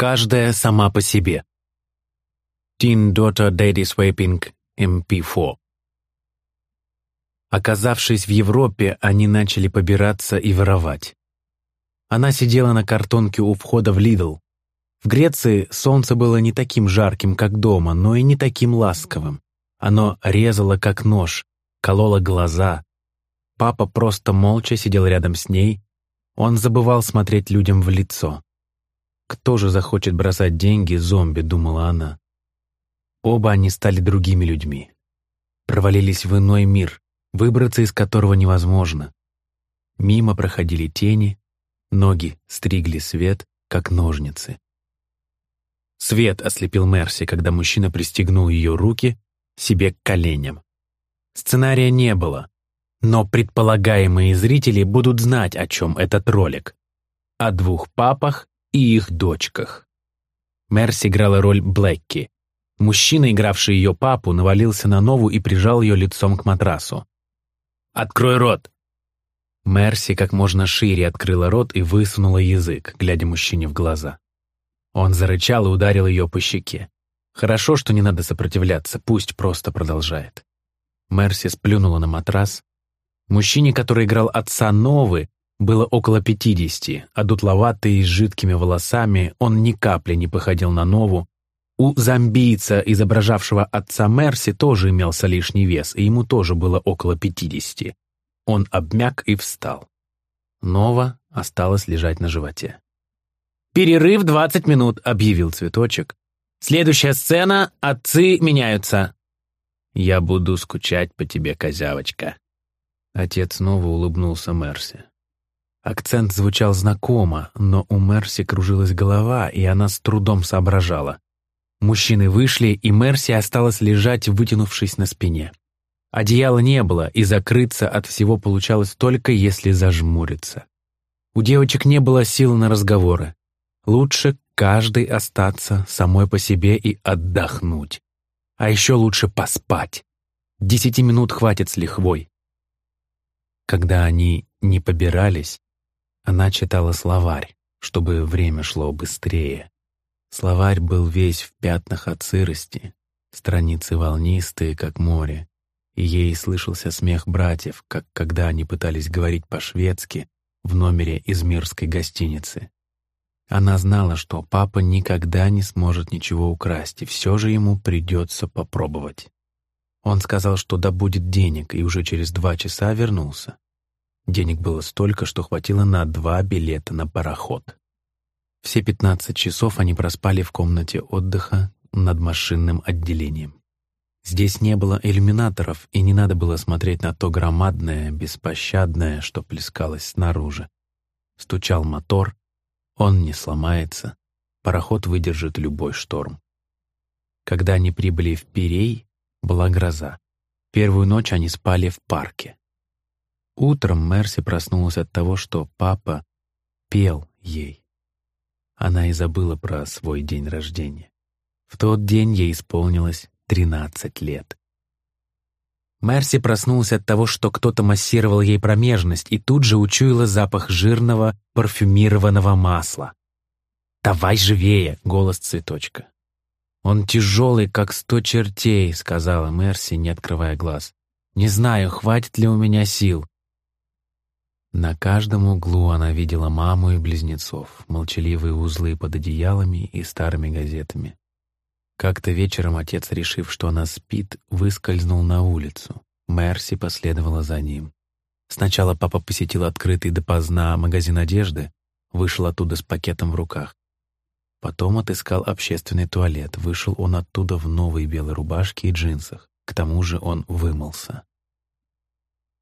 Каждая сама по себе. Teen Daughter Daddy Swaping MP4 Оказавшись в Европе, они начали побираться и воровать. Она сидела на картонке у входа в Лидл. В Греции солнце было не таким жарким, как дома, но и не таким ласковым. Оно резало, как нож, кололо глаза. Папа просто молча сидел рядом с ней. Он забывал смотреть людям в лицо. «Кто же захочет бросать деньги зомби?» — думала она. Оба они стали другими людьми. Провалились в иной мир, выбраться из которого невозможно. Мимо проходили тени, ноги стригли свет, как ножницы. Свет ослепил Мерси, когда мужчина пристегнул ее руки себе к коленям. Сценария не было, но предполагаемые зрители будут знать, о чем этот ролик. О двух папах и их дочках. Мерси играла роль Блэкки. Мужчина, игравший ее папу, навалился на Нову и прижал ее лицом к матрасу. Открой рот!» Мерси как можно шире открыла рот и высунула язык, глядя мужчине в глаза. Он зарычал и ударил ее по щеке. Хорошо, что не надо сопротивляться, пусть просто продолжает. Мерси сплюнула на матрас. Мужчине, который играл отца Новы, было около пятидесяти, а дутловатый с жидкими волосами, он ни капли не походил на Нову. У зомбийца, изображавшего отца Мерси, тоже имелся лишний вес, и ему тоже было около пятидесяти. Он обмяк и встал. Нова осталась лежать на животе. «Перерыв двадцать минут», — объявил цветочек. «Следующая сцена — отцы меняются». «Я буду скучать по тебе, козявочка». Отец снова улыбнулся Мерси. Акцент звучал знакомо, но у Мерси кружилась голова, и она с трудом соображала. Мужчины вышли, и Мерси осталась лежать, вытянувшись на спине. Одеяла не было, и закрыться от всего получалось только если зажмуриться. У девочек не было сил на разговоры. Лучше каждый остаться самой по себе и отдохнуть. А еще лучше поспать. Десяти минут хватит с лихвой. Когда они не побирались, она читала словарь, чтобы время шло быстрее. Словарь был весь в пятнах от сырости, страницы волнистые, как море, и ей слышался смех братьев, как когда они пытались говорить по-шведски в номере из мирской гостиницы. Она знала, что папа никогда не сможет ничего украсть, и все же ему придется попробовать. Он сказал, что добудет денег, и уже через два часа вернулся. Денег было столько, что хватило на два билета на пароход. Все 15 часов они проспали в комнате отдыха над машинным отделением. Здесь не было иллюминаторов, и не надо было смотреть на то громадное, беспощадное, что плескалось снаружи. Стучал мотор, он не сломается, пароход выдержит любой шторм. Когда они прибыли в Пирей, была гроза. Первую ночь они спали в парке. Утром Мерси проснулась от того, что папа пел ей. Она и забыла про свой день рождения. В тот день ей исполнилось 13 лет. Мерси проснулась от того, что кто-то массировал ей промежность, и тут же учуяла запах жирного парфюмированного масла. «Давай живее!» — голос цветочка. «Он тяжелый, как сто чертей», — сказала Мерси, не открывая глаз. «Не знаю, хватит ли у меня сил. На каждом углу она видела маму и близнецов, молчаливые узлы под одеялами и старыми газетами. Как-то вечером отец, решив, что она спит, выскользнул на улицу. Мерси последовала за ним. Сначала папа посетил открытый допоздна магазин одежды, вышел оттуда с пакетом в руках. Потом отыскал общественный туалет, вышел он оттуда в новой белой рубашке и джинсах. К тому же он вымылся.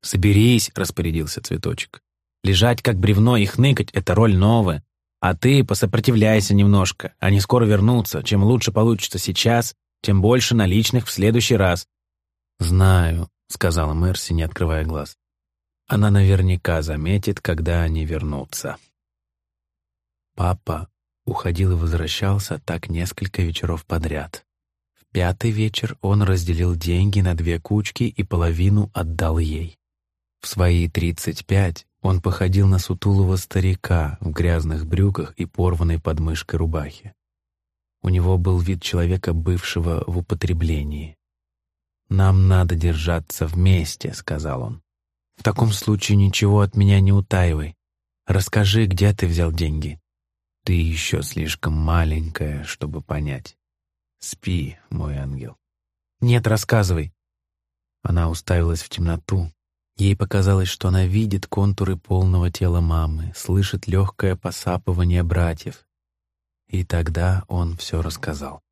«Соберись», — распорядился цветочек. «Лежать как бревно и хныкать — это роль новая. А ты посопротивляйся немножко. Они скоро вернутся. Чем лучше получится сейчас, тем больше наличных в следующий раз». «Знаю», — сказала Мерси, не открывая глаз. «Она наверняка заметит, когда они вернутся». Папа уходил и возвращался так несколько вечеров подряд. В пятый вечер он разделил деньги на две кучки и половину отдал ей. В свои тридцать пять он походил на сутулого старика в грязных брюках и порванной подмышкой рубахе. У него был вид человека, бывшего в употреблении. «Нам надо держаться вместе», — сказал он. «В таком случае ничего от меня не утаивай. Расскажи, где ты взял деньги. Ты еще слишком маленькая, чтобы понять. Спи, мой ангел. Нет, рассказывай. Она уставилась в темноту. Ей показалось, что она видит контуры полного тела мамы, слышит легкое посапывание братьев. И тогда он все рассказал.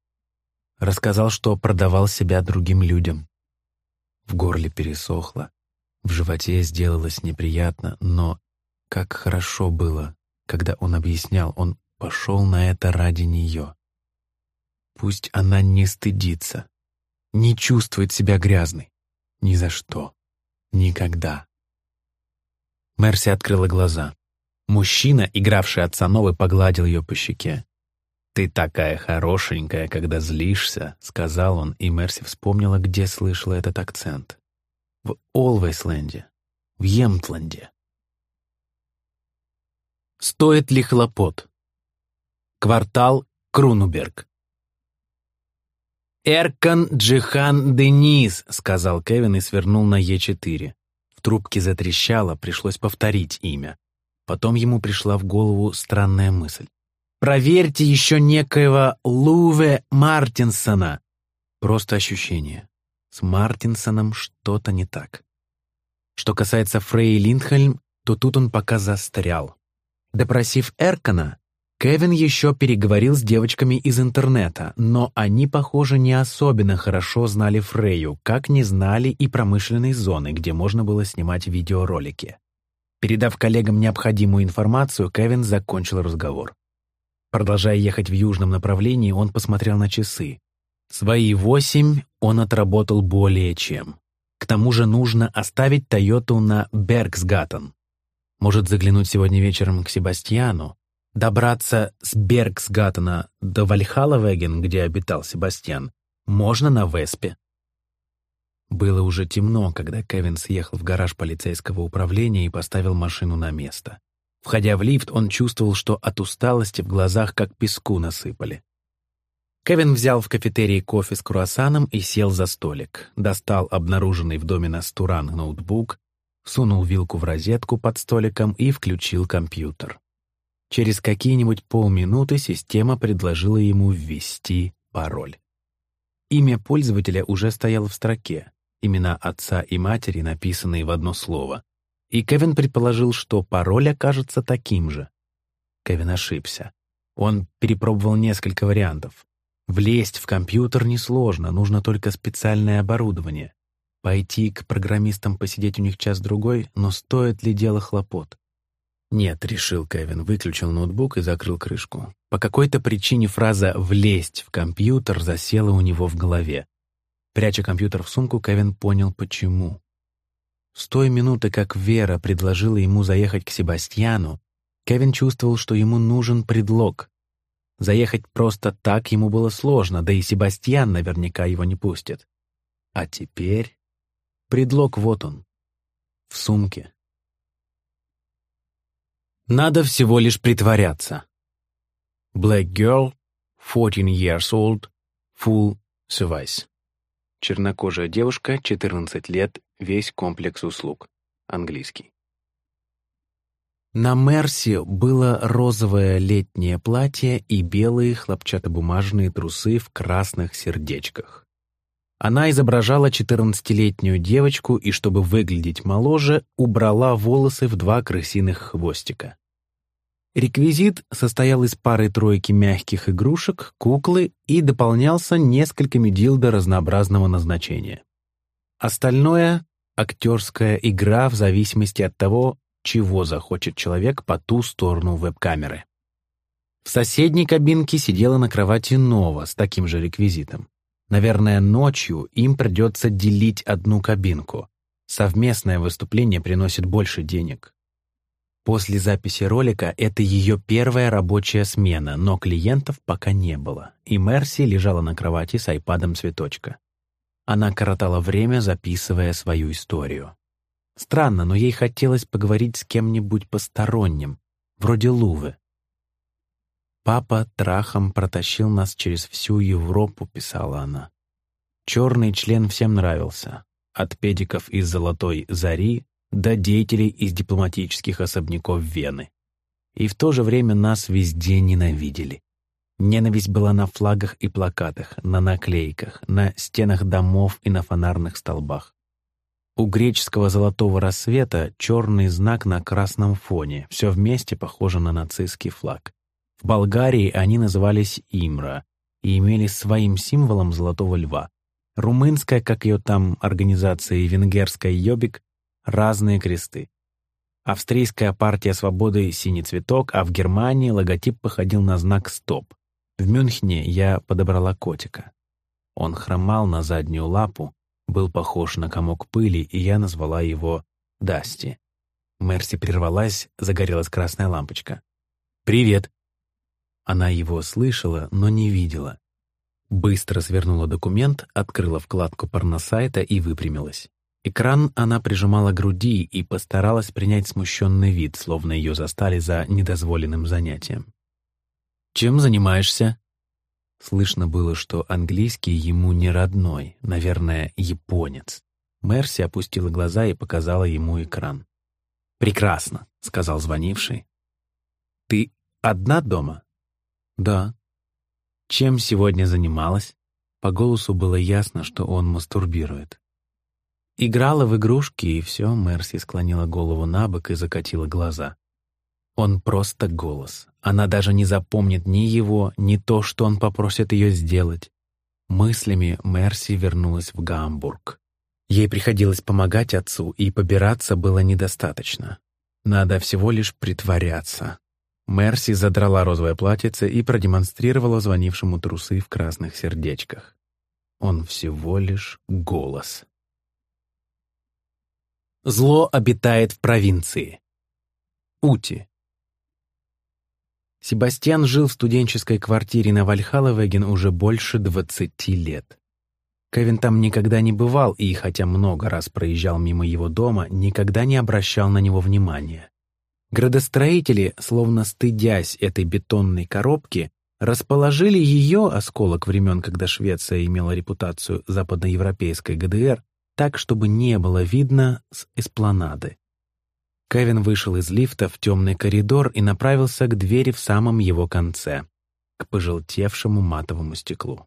Рассказал, что продавал себя другим людям. В горле пересохло, в животе сделалось неприятно, но как хорошо было, когда он объяснял, он пошел на это ради нее. Пусть она не стыдится, не чувствует себя грязной. Ни за что. Никогда. Мерси открыла глаза. Мужчина, игравший отца Новы, погладил ее по щеке. «Ты такая хорошенькая, когда злишься», — сказал он, и Мерси вспомнила, где слышала этот акцент. В Олвейсленде, в Емтланде. Стоит ли хлопот? Квартал Крунуберг. «Эркан Джихан Денис», — сказал Кевин и свернул на Е4. В трубке затрещало, пришлось повторить имя. Потом ему пришла в голову странная мысль. «Проверьте еще некоего Луве Мартинсона». Просто ощущение. С Мартинсоном что-то не так. Что касается Фрей Линдхельм, то тут он пока застрял. Допросив Эркана, Кевин еще переговорил с девочками из интернета, но они, похоже, не особенно хорошо знали Фрейю, как не знали и промышленной зоны, где можно было снимать видеоролики. Передав коллегам необходимую информацию, Кевин закончил разговор. Продолжая ехать в южном направлении, он посмотрел на часы. Свои восемь он отработал более чем. К тому же нужно оставить Тойоту на Бергсгаттен. Может заглянуть сегодня вечером к Себастьяну, добраться с Бергсгаттена до Вальхалавеген, где обитал Себастьян, можно на Веспе. Было уже темно, когда Кевин съехал в гараж полицейского управления и поставил машину на место. Входя в лифт, он чувствовал, что от усталости в глазах как песку насыпали. Кевин взял в кафетерии кофе с круассаном и сел за столик, достал обнаруженный в доме Настуран ноутбук, сунул вилку в розетку под столиком и включил компьютер. Через какие-нибудь полминуты система предложила ему ввести пароль. Имя пользователя уже стояло в строке, имена отца и матери, написанные в одно слово. И Кевин предположил, что пароль окажется таким же. Кевин ошибся. Он перепробовал несколько вариантов. Влезть в компьютер несложно, нужно только специальное оборудование. Пойти к программистам посидеть у них час-другой, но стоит ли дело хлопот? Нет, решил Кевин, выключил ноутбук и закрыл крышку. По какой-то причине фраза «влезть в компьютер» засела у него в голове. Пряча компьютер в сумку, Кевин понял, почему. С той минуты, как Вера предложила ему заехать к Себастьяну, Кевин чувствовал, что ему нужен предлог. Заехать просто так ему было сложно, да и Себастьян наверняка его не пустит. А теперь... Предлог вот он. В сумке. Надо всего лишь притворяться. Black girl, 14 years old, full service. Чернокожая девушка, 14 лет, весь комплекс услуг. Английский. На Мерси было розовое летнее платье и белые хлопчатобумажные трусы в красных сердечках. Она изображала 14-летнюю девочку и, чтобы выглядеть моложе, убрала волосы в два крысиных хвостика. Реквизит состоял из пары-тройки мягких игрушек, куклы и дополнялся несколькими дилдо разнообразного назначения. Остальное — актерская игра в зависимости от того, чего захочет человек по ту сторону веб-камеры. В соседней кабинке сидела на кровати Нова с таким же реквизитом. Наверное, ночью им придется делить одну кабинку. Совместное выступление приносит больше денег. После записи ролика это ее первая рабочая смена, но клиентов пока не было, и Мерси лежала на кровати с айпадом цветочка. Она коротала время, записывая свою историю. Странно, но ей хотелось поговорить с кем-нибудь посторонним, вроде Лувы. «Папа трахом протащил нас через всю Европу», — писала она. Черный член всем нравился, от педиков из «Золотой зари» до деятелей из дипломатических особняков Вены. И в то же время нас везде ненавидели. Ненависть была на флагах и плакатах, на наклейках, на стенах домов и на фонарных столбах. У греческого золотого рассвета черный знак на красном фоне, все вместе похоже на нацистский флаг. Болгарии они назывались Имра и имели своим символом золотого льва. Румынская, как ее там организация, и венгерская Йобик — разные кресты. Австрийская партия свободы — синий цветок, а в Германии логотип походил на знак «Стоп». В Мюнхене я подобрала котика. Он хромал на заднюю лапу, был похож на комок пыли, и я назвала его Дасти. Мерси прервалась, загорелась красная лампочка. «Привет!» Она его слышала, но не видела. Быстро свернула документ, открыла вкладку порносайта и выпрямилась. Экран она прижимала к груди и постаралась принять смущенный вид, словно ее застали за недозволенным занятием. «Чем занимаешься?» Слышно было, что английский ему не родной, наверное, японец. Мерси опустила глаза и показала ему экран. «Прекрасно», — сказал звонивший. «Ты одна дома?» «Да». «Чем сегодня занималась?» По голосу было ясно, что он мастурбирует. Играла в игрушки, и все, Мерси склонила голову на бок и закатила глаза. Он просто голос. Она даже не запомнит ни его, ни то, что он попросит ее сделать. Мыслями Мерси вернулась в Гамбург. Ей приходилось помогать отцу, и побираться было недостаточно. Надо всего лишь притворяться. Мерси задрала розовое платьице и продемонстрировала звонившему трусы в красных сердечках. Он всего лишь голос. Зло обитает в провинции. Ути. Себастьян жил в студенческой квартире на Вальхалловеген уже больше двадцати лет. Кевин там никогда не бывал и, хотя много раз проезжал мимо его дома, никогда не обращал на него внимания. Градостроители, словно стыдясь этой бетонной коробки, расположили ее, осколок времен, когда Швеция имела репутацию западноевропейской ГДР, так, чтобы не было видно с эспланады. Кевин вышел из лифта в темный коридор и направился к двери в самом его конце, к пожелтевшему матовому стеклу.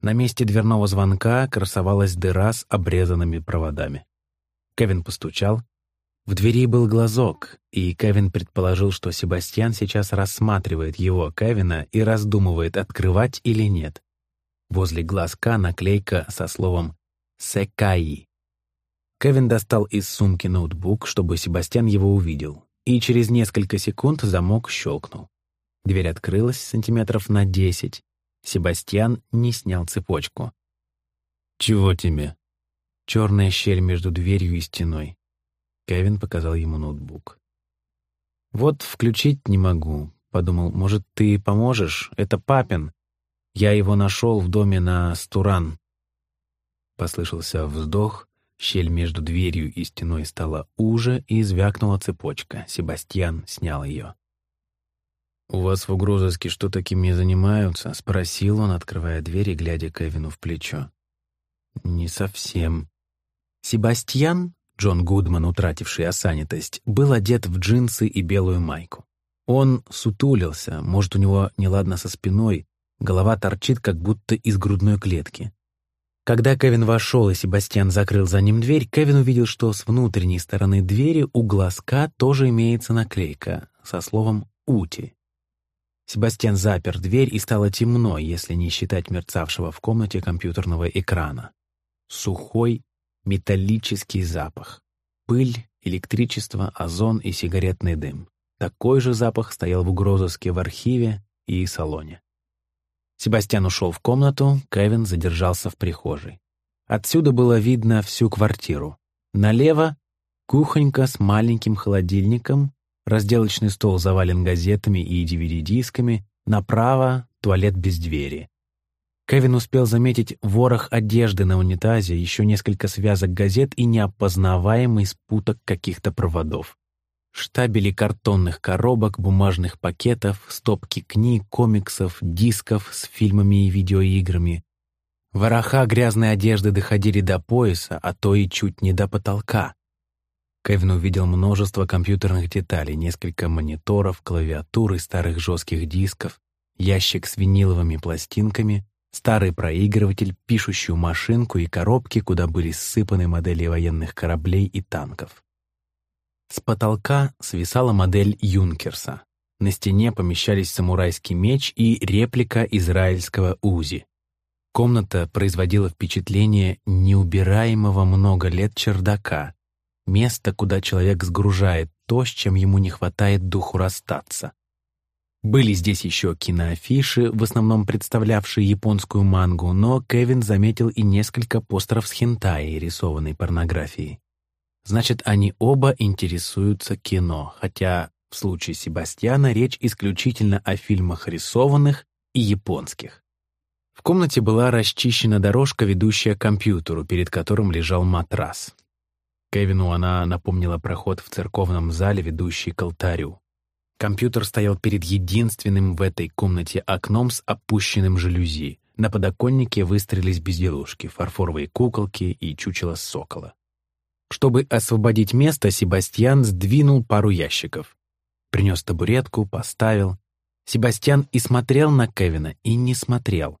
На месте дверного звонка красовалась дыра с обрезанными проводами. Кевин постучал, в двери был глазок, и Кевин предположил, что Себастьян сейчас рассматривает его, Кевина, и раздумывает, открывать или нет. Возле глазка наклейка со словом «Секаи». Кевин достал из сумки ноутбук, чтобы Себастьян его увидел, и через несколько секунд замок щелкнул. Дверь открылась сантиметров на десять. Себастьян не снял цепочку. «Чего тебе?» Черная щель между дверью и стеной. Кевин показал ему ноутбук. «Вот включить не могу», — подумал. «Может, ты поможешь? Это папин. Я его нашел в доме на Стуран». Послышался вздох, щель между дверью и стеной стала уже, и звякнула цепочка. Себастьян снял ее. «У вас в угрозыске что такими занимаются?» — спросил он, открывая дверь и глядя Кевину в плечо. «Не совсем». Себастьян Джон Гудман, утративший осанитость, был одет в джинсы и белую майку. Он сутулился, может, у него неладно со спиной, голова торчит, как будто из грудной клетки. Когда Кевин вошел и Себастьян закрыл за ним дверь, Кевин увидел, что с внутренней стороны двери у глазка тоже имеется наклейка со словом «Ути». Себастьян запер дверь, и стало темно, если не считать мерцавшего в комнате компьютерного экрана. Сухой металлический запах. Пыль, электричество, озон и сигаретный дым. Такой же запах стоял в угрозыске в архиве и салоне. Себастьян ушел в комнату, Кевин задержался в прихожей. Отсюда было видно всю квартиру. Налево — кухонька с маленьким холодильником, разделочный стол завален газетами и DVD-дисками, направо — туалет без двери. Кевин успел заметить ворох одежды на унитазе, еще несколько связок газет и неопознаваемый спуток каких-то проводов. Штабели картонных коробок, бумажных пакетов, стопки книг, комиксов, дисков с фильмами и видеоиграми. Вороха грязной одежды доходили до пояса, а то и чуть не до потолка. Кевин увидел множество компьютерных деталей, несколько мониторов, клавиатуры, старых жестких дисков, ящик с виниловыми пластинками, старый проигрыватель, пишущую машинку и коробки, куда были ссыпаны модели военных кораблей и танков. С потолка свисала модель Юнкерса. На стене помещались самурайский меч и реплика израильского УЗИ. Комната производила впечатление неубираемого много лет чердака, место, куда человек сгружает то, с чем ему не хватает духу расстаться. Были здесь еще киноафиши, в основном представлявшие японскую мангу, но Кевин заметил и несколько постеров с хентаей, рисованной порнографией. Значит, они оба интересуются кино, хотя в случае Себастьяна речь исключительно о фильмах рисованных и японских. В комнате была расчищена дорожка, ведущая к компьютеру, перед которым лежал матрас. Кевину она напомнила проход в церковном зале, ведущий к алтарю. Компьютер стоял перед единственным в этой комнате окном с опущенным жалюзи. На подоконнике выстроились безделушки, фарфоровые куколки и чучело сокола. Чтобы освободить место, Себастьян сдвинул пару ящиков. Принес табуретку, поставил. Себастьян и смотрел на Кевина, и не смотрел.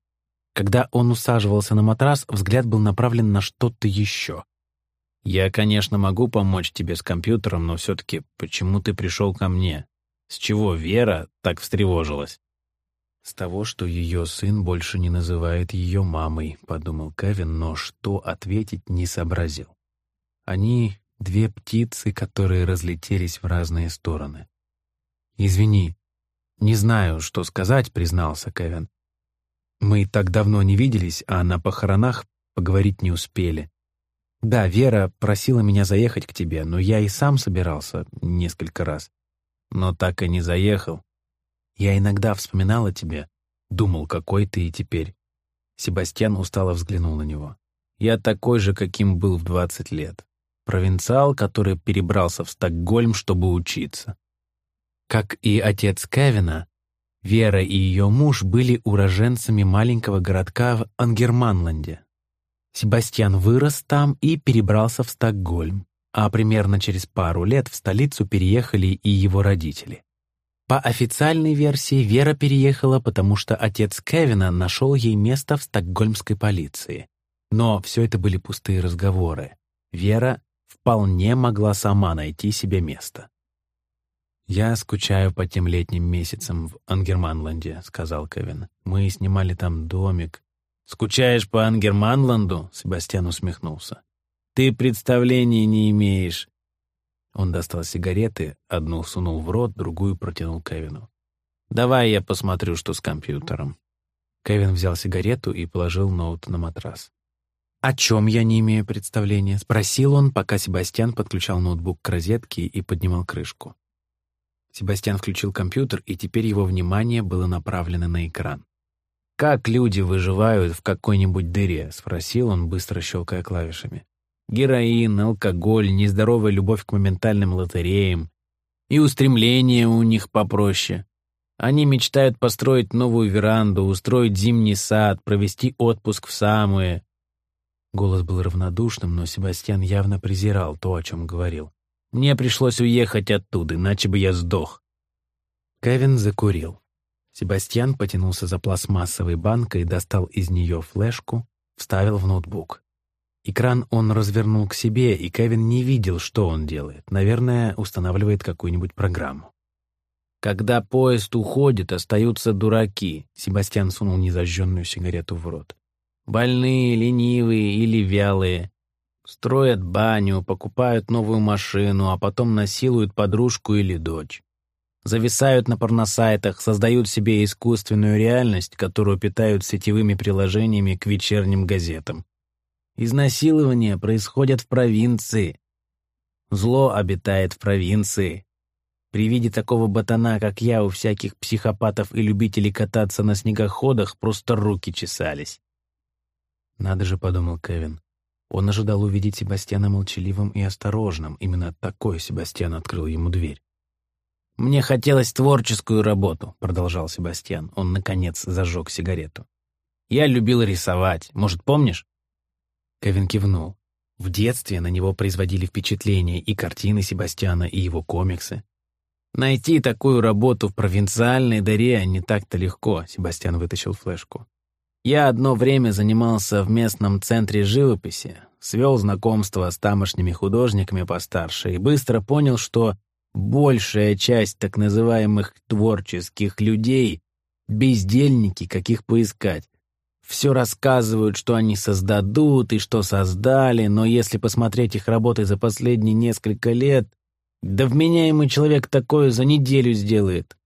Когда он усаживался на матрас, взгляд был направлен на что-то еще. «Я, конечно, могу помочь тебе с компьютером, но все-таки почему ты пришел ко мне? С чего Вера так встревожилась?» «С того, что ее сын больше не называет ее мамой», — подумал Кевин, но что ответить не сообразил. Они — две птицы, которые разлетелись в разные стороны. «Извини, не знаю, что сказать», — признался Кевин. Мы так давно не виделись, а на похоронах поговорить не успели. Да, Вера просила меня заехать к тебе, но я и сам собирался несколько раз. Но так и не заехал. Я иногда вспоминал о тебе, думал, какой ты и теперь. Себастьян устало взглянул на него. Я такой же, каким был в двадцать лет. Провинциал, который перебрался в Стокгольм, чтобы учиться. Как и отец Кевина, Вера и ее муж были уроженцами маленького городка в Ангерманланде. Себастьян вырос там и перебрался в Стокгольм, а примерно через пару лет в столицу переехали и его родители. По официальной версии Вера переехала, потому что отец Кевина нашел ей место в стокгольмской полиции. Но все это были пустые разговоры. Вера вполне могла сама найти себе место. «Я скучаю по тем летним месяцам в Ангерманланде», — сказал Кевин. «Мы снимали там домик». «Скучаешь по Ангерманланду?» — Себастьян усмехнулся. «Ты представления не имеешь». Он достал сигареты, одну сунул в рот, другую протянул Кевину. «Давай я посмотрю, что с компьютером». Кевин взял сигарету и положил ноут на матрас. «О чем я не имею представления?» — спросил он, пока Себастьян подключал ноутбук к розетке и поднимал крышку. Себастьян включил компьютер, и теперь его внимание было направлено на экран. «Как люди выживают в какой-нибудь дыре?» — спросил он, быстро щелкая клавишами. «Героин, алкоголь, нездоровая любовь к моментальным лотереям. И устремления у них попроще. Они мечтают построить новую веранду, устроить зимний сад, провести отпуск в самые...» Голос был равнодушным, но Себастьян явно презирал то, о чем говорил. Мне пришлось уехать оттуда, иначе бы я сдох. Кевин закурил. Себастьян потянулся за пластмассовой банкой, достал из нее флешку, вставил в ноутбук. Экран он развернул к себе, и Кевин не видел, что он делает. Наверное, устанавливает какую-нибудь программу. «Когда поезд уходит, остаются дураки», — Себастьян сунул незажженную сигарету в рот. «Больные, ленивые или вялые. Строят баню, покупают новую машину, а потом насилуют подружку или дочь. Зависают на порносайтах, создают себе искусственную реальность, которую питают сетевыми приложениями к вечерним газетам. Изнасилования происходят в провинции. Зло обитает в провинции. При виде такого ботана, как я, у всяких психопатов и любителей кататься на снегоходах просто руки чесались. «Надо же», — подумал Кевин, он ожидал увидеть Себастьяна молчаливым и осторожным. Именно такой Себастьян открыл ему дверь. «Мне хотелось творческую работу», — продолжал Себастьян. Он, наконец, зажег сигарету. «Я любил рисовать. Может, помнишь?» Кевин кивнул. В детстве на него производили впечатление и картины Себастьяна, и его комиксы. «Найти такую работу в провинциальной дыре не так-то легко», — Себастьян вытащил флешку. «Я одно время занимался в местном центре живописи, свел знакомство с тамошними художниками постарше и быстро понял, что большая часть так называемых творческих людей — бездельники, каких поискать. Все рассказывают, что они создадут и что создали, но если посмотреть их работы за последние несколько лет, да вменяемый человек такое за неделю сделает.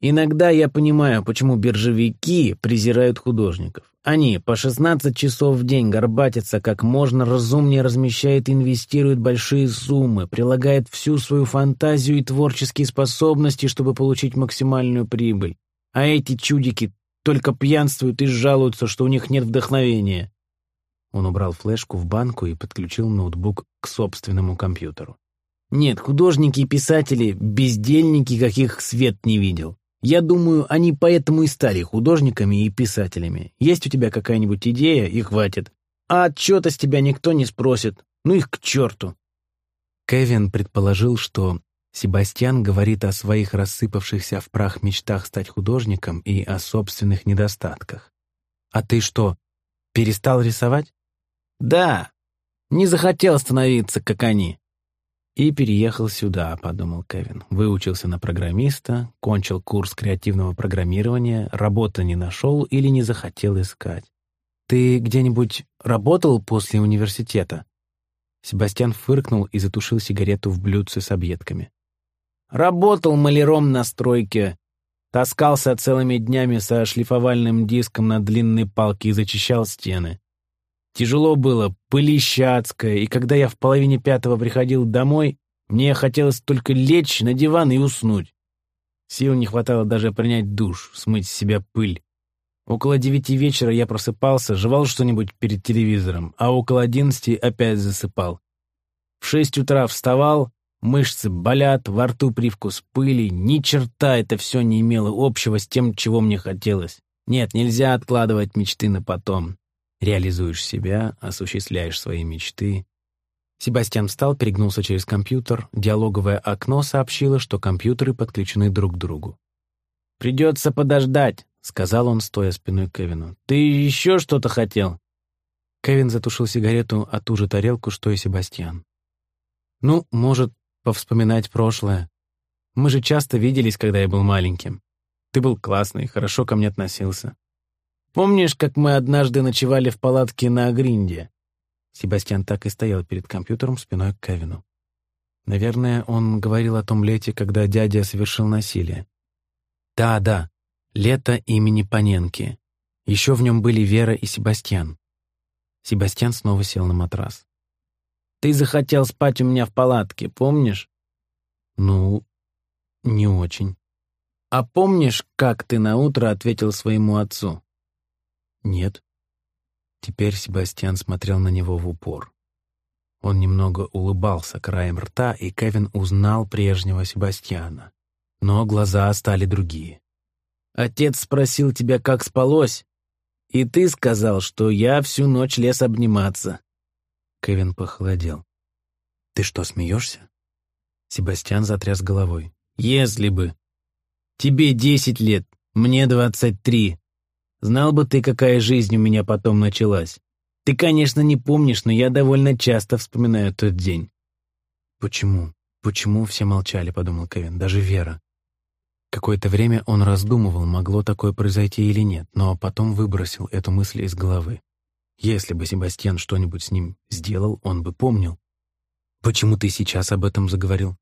Иногда я понимаю, почему биржевики презирают художников. Они по 16 часов в день горбатятся, как можно разумнее размещают и инвестируют большие суммы, прилагают всю свою фантазию и творческие способности, чтобы получить максимальную прибыль. А эти чудики только пьянствуют и жалуются, что у них нет вдохновения. Он убрал флешку в банку и подключил ноутбук к собственному компьютеру. Нет, художники и писатели — бездельники, каких свет не видел. Я думаю, они поэтому и стали художниками и писателями. Есть у тебя какая-нибудь идея, и хватит. А отчета с тебя никто не спросит. Ну их к черту. Кевин предположил, что Себастьян говорит о своих рассыпавшихся в прах мечтах стать художником и о собственных недостатках. «А ты что, перестал рисовать?» «Да, не захотел становиться, как они». «И переехал сюда», — подумал Кевин. Выучился на программиста, кончил курс креативного программирования, работы не нашел или не захотел искать. «Ты где-нибудь работал после университета?» Себастьян фыркнул и затушил сигарету в блюдце с объедками. Работал маляром на стройке. Таскался целыми днями со шлифовальным диском на длинной палке и зачищал стены. Тяжело было, пылища адская, и когда я в половине пятого приходил домой, мне хотелось только лечь на диван и уснуть. Сил не хватало даже принять душ, смыть с себя пыль. Около девяти вечера я просыпался, жевал что-нибудь перед телевизором, а около одиннадцати опять засыпал. В шесть утра вставал, Мышцы болят, во рту привкус пыли. Ни черта это все не имело общего с тем, чего мне хотелось. Нет, нельзя откладывать мечты на потом. Реализуешь себя, осуществляешь свои мечты. Себастьян встал, перегнулся через компьютер. Диалоговое окно сообщило, что компьютеры подключены друг к другу. «Придется подождать», — сказал он, стоя спиной Кевину. «Ты еще что-то хотел?» Кевин затушил сигарету о ту же тарелку, что и Себастьян. «Ну, может, повспоминать прошлое. Мы же часто виделись, когда я был маленьким. Ты был классный, хорошо ко мне относился. Помнишь, как мы однажды ночевали в палатке на Агринде?» Себастьян так и стоял перед компьютером спиной к Кевину. Наверное, он говорил о том лете, когда дядя совершил насилие. Да, да, лето имени Паненки. Еще в нем были Вера и Себастьян. Себастьян снова сел на матрас. Ты захотел спать у меня в палатке, помнишь?» «Ну, не очень». «А помнишь, как ты наутро ответил своему отцу?» «Нет». Теперь Себастьян смотрел на него в упор. Он немного улыбался краем рта, и Кевин узнал прежнего Себастьяна. Но глаза стали другие. «Отец спросил тебя, как спалось, и ты сказал, что я всю ночь лез обниматься. Кевин похолодел. «Ты что, смеешься?» Себастьян затряс головой. «Если бы. Тебе десять лет, мне двадцать три. Знал бы ты, какая жизнь у меня потом началась. Ты, конечно, не помнишь, но я довольно часто вспоминаю тот день». «Почему? Почему все молчали?» — подумал Кевин. «Даже Вера». Какое-то время он раздумывал, могло такое произойти или нет, но потом выбросил эту мысль из головы. Если бы Себастьян что-нибудь с ним сделал, он бы помнил. Почему ты сейчас об этом заговорил?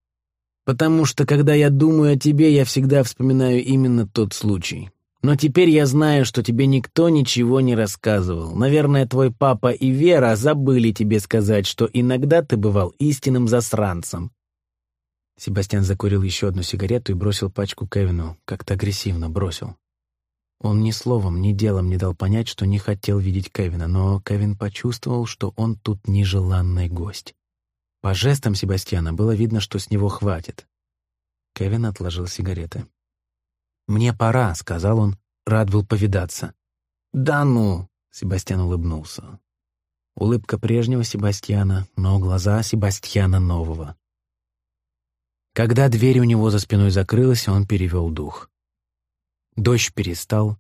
Потому что, когда я думаю о тебе, я всегда вспоминаю именно тот случай. Но теперь я знаю, что тебе никто ничего не рассказывал. Наверное, твой папа и Вера забыли тебе сказать, что иногда ты бывал истинным засранцем. Себастьян закурил еще одну сигарету и бросил пачку Кевину. Как-то агрессивно бросил. Он ни словом, ни делом не дал понять, что не хотел видеть Кевина, но Кевин почувствовал, что он тут нежеланный гость. По жестам Себастьяна было видно, что с него хватит. Кевин отложил сигареты. «Мне пора», — сказал он, рад был повидаться. «Да ну!» — Себастьян улыбнулся. Улыбка прежнего Себастьяна, но глаза Себастьяна нового. Когда дверь у него за спиной закрылась, он перевел дух. Дождь перестал.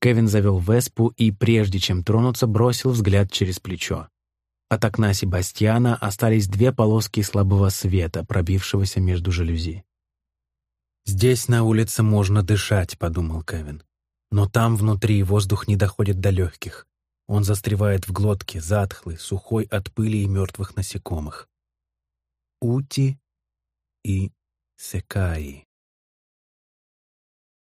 Кевин завел Веспу и, прежде чем тронуться, бросил взгляд через плечо. От окна Себастьяна остались две полоски слабого света, пробившегося между жалюзи. «Здесь на улице можно дышать», — подумал Кевин. «Но там внутри воздух не доходит до легких. Он застревает в глотке, затхлый, сухой от пыли и мертвых насекомых. Ути и Секаи.